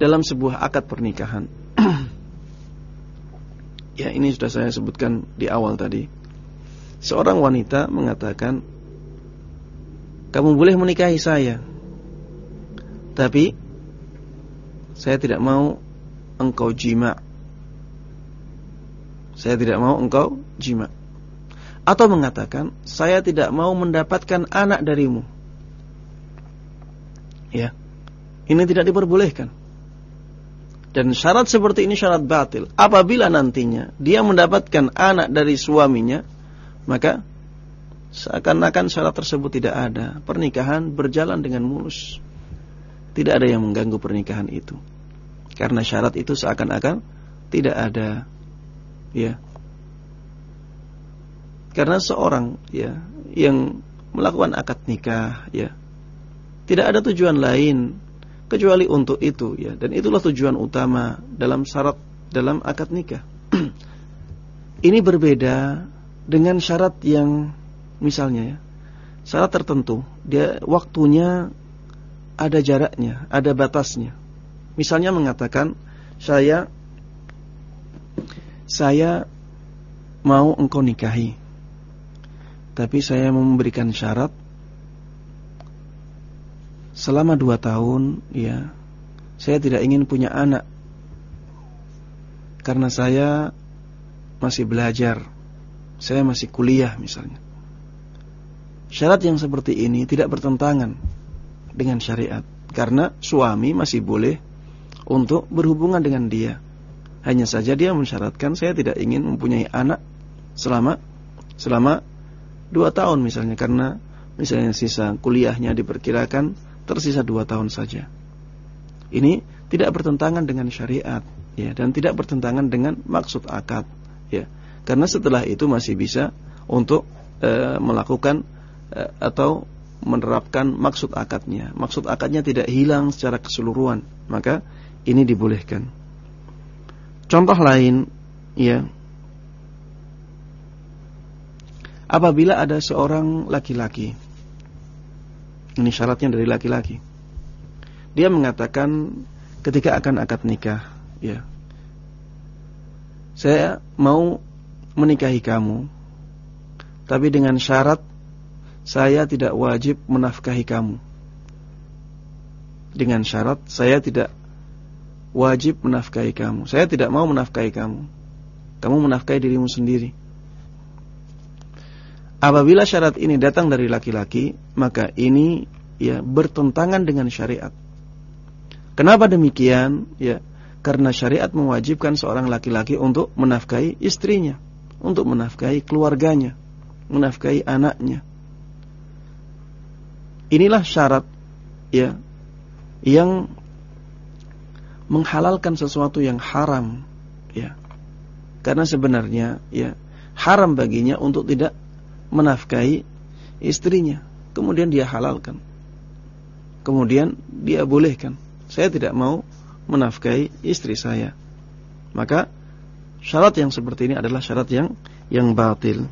dalam sebuah akad pernikahan ya ini sudah saya sebutkan di awal tadi seorang wanita mengatakan kamu boleh menikahi saya tapi saya tidak mau engkau jima saya tidak mau engkau jima atau mengatakan saya tidak mau mendapatkan anak darimu. Ya. Ini tidak diperbolehkan. Dan syarat seperti ini syarat batil. Apabila nantinya dia mendapatkan anak dari suaminya, maka seakan-akan syarat tersebut tidak ada. Pernikahan berjalan dengan mulus. Tidak ada yang mengganggu pernikahan itu. Karena syarat itu seakan-akan tidak ada. Ya. Karena seorang ya yang melakukan akad nikah ya tidak ada tujuan lain kecuali untuk itu ya dan itulah tujuan utama dalam syarat dalam akad nikah. Ini berbeda dengan syarat yang misalnya ya syarat tertentu dia waktunya ada jaraknya, ada batasnya. Misalnya mengatakan saya saya mau engkau nikahi tapi saya memberikan syarat selama dua tahun, ya, saya tidak ingin punya anak karena saya masih belajar, saya masih kuliah misalnya. Syarat yang seperti ini tidak bertentangan dengan syariat karena suami masih boleh untuk berhubungan dengan dia. Hanya saja dia mensyaratkan saya tidak ingin mempunyai anak selama selama dua tahun misalnya karena misalnya sisa kuliahnya diperkirakan tersisa dua tahun saja. Ini tidak bertentangan dengan syariat ya dan tidak bertentangan dengan maksud akad ya. Karena setelah itu masih bisa untuk e, melakukan e, atau menerapkan maksud akadnya. Maksud akadnya tidak hilang secara keseluruhan, maka ini dibolehkan. Contoh lain ya apabila ada seorang laki-laki ini syaratnya dari laki-laki dia mengatakan ketika akan akad nikah ya saya mau menikahi kamu tapi dengan syarat saya tidak wajib menafkahi kamu dengan syarat saya tidak wajib menafkahi kamu. Saya tidak mau menafkahi kamu. Kamu menafkahi dirimu sendiri. Apabila syarat ini datang dari laki-laki, maka ini ya bertentangan dengan syariat. Kenapa demikian? Ya, karena syariat mewajibkan seorang laki-laki untuk menafkahi istrinya, untuk menafkahi keluarganya, menafkahi anaknya. Inilah syarat ya yang menghalalkan sesuatu yang haram ya. Karena sebenarnya ya haram baginya untuk tidak menafkahi istrinya. Kemudian dia halalkan. Kemudian dia bolehkan. Saya tidak mau menafkahi istri saya. Maka syarat yang seperti ini adalah syarat yang yang batil.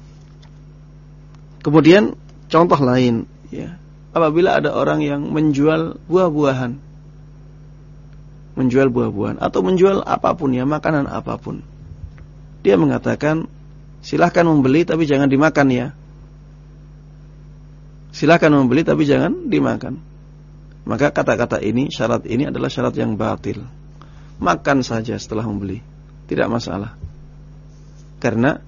Kemudian contoh lain ya. Apabila ada orang yang menjual buah-buahan menjual buah-buahan atau menjual apa pun ya, makanan apa pun. Dia mengatakan, silahkan membeli tapi jangan dimakan ya. Silahkan membeli tapi jangan dimakan. Maka kata-kata ini, syarat ini adalah syarat yang batil. Makan saja setelah membeli, tidak masalah. Karena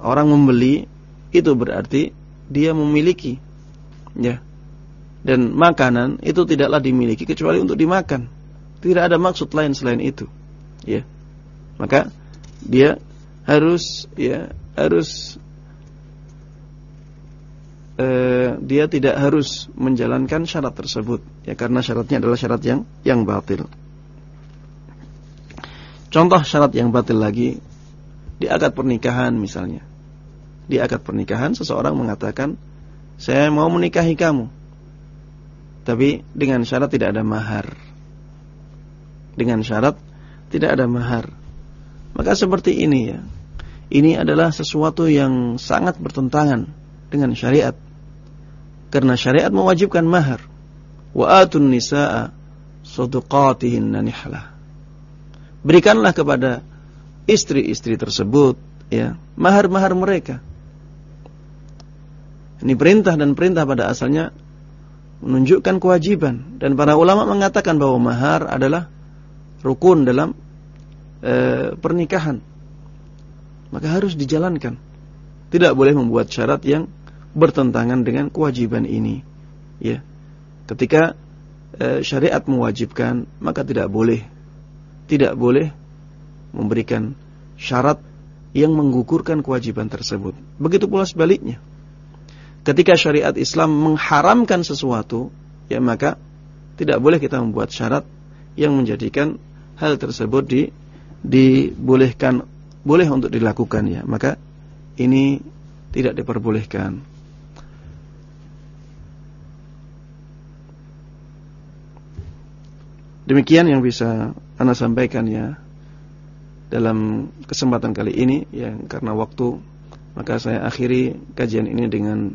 orang membeli itu berarti dia memiliki ya. Dan makanan itu tidaklah dimiliki kecuali untuk dimakan. Tidak ada maksud lain selain itu. Ya. Maka dia harus ya harus eh, dia tidak harus menjalankan syarat tersebut ya karena syaratnya adalah syarat yang yang batil. Contoh syarat yang batil lagi di akad pernikahan misalnya. Di akad pernikahan seseorang mengatakan saya mau menikahi kamu. Tapi dengan syarat tidak ada mahar dengan syarat tidak ada mahar. Maka seperti ini ya. Ini adalah sesuatu yang sangat bertentangan dengan syariat. Karena syariat mewajibkan mahar. Wa atun nisaa sadaqatihinna nihlah. Berikanlah kepada istri-istri tersebut ya, mahar-mahar mereka. Ini perintah dan perintah pada asalnya menunjukkan kewajiban dan para ulama mengatakan bahwa mahar adalah rukun dalam e, pernikahan. Maka harus dijalankan. Tidak boleh membuat syarat yang bertentangan dengan kewajiban ini. Ya. Ketika e, syariat mewajibkan, maka tidak boleh tidak boleh memberikan syarat yang menggugurkan kewajiban tersebut. Begitu pula sebaliknya. Ketika syariat Islam mengharamkan sesuatu, ya maka tidak boleh kita membuat syarat yang menjadikan hal tersebut di, dibolehkan boleh untuk dilakukan ya. Maka ini tidak diperbolehkan. Demikian yang bisa anda sampaikan ya dalam kesempatan kali ini ya karena waktu maka saya akhiri kajian ini dengan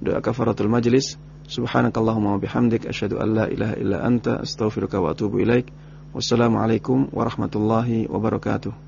doa kafaratul majlis. Subhanakallahumma wa bihamdik. Asyhadu an la ilaha illa anta. Astaghfiruka wa atubu ilaik. Wassalamualaikum warahmatullahi wabarakatuh